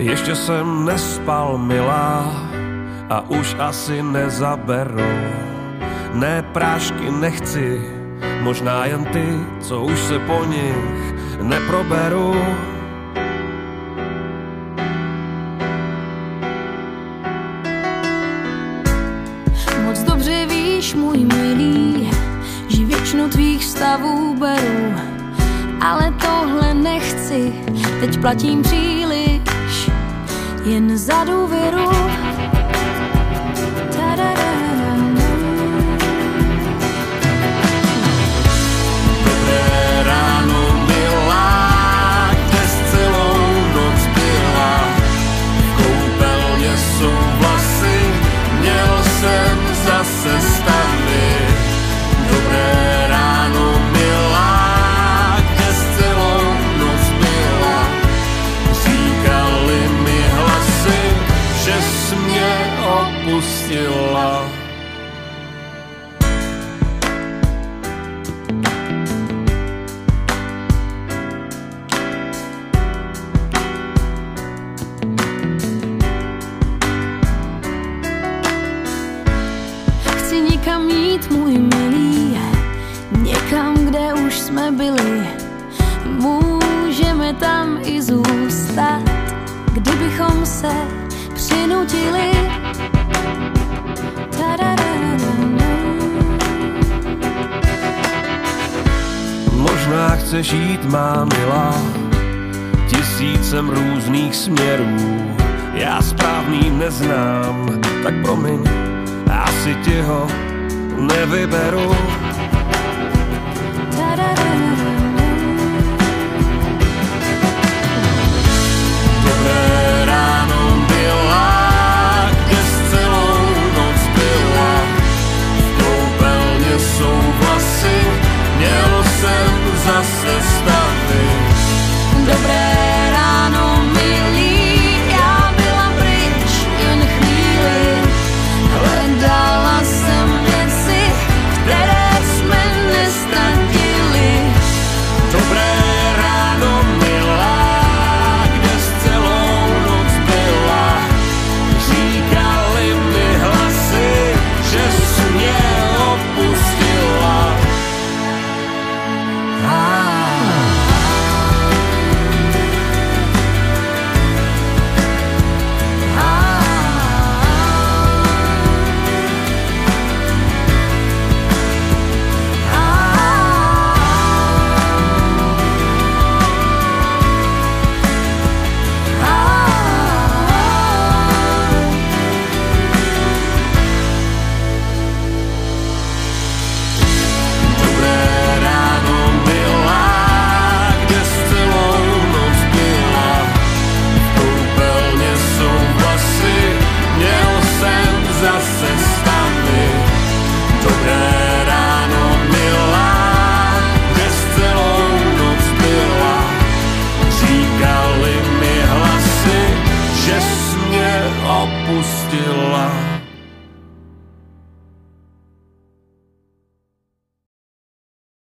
Ještě jsem nespal, milá, a už asi nezaberou. Ne prášky nechci, možná jen ty, co už se po nich neproberu. Moc dobře víš, můj milý, že většinu tvých stavů beru, ale tohle nechci, teď platím příliš, jen za důvěru. Chci někam jít, můj milý, někam, kde už jsme byli. Můžeme tam i zůstat, kdybychom se přinutili. Možná chceš jít, má milá, tisícem různých směrů. Já správný neznám, tak promiň, asi ti ho nevyberu. copo lá.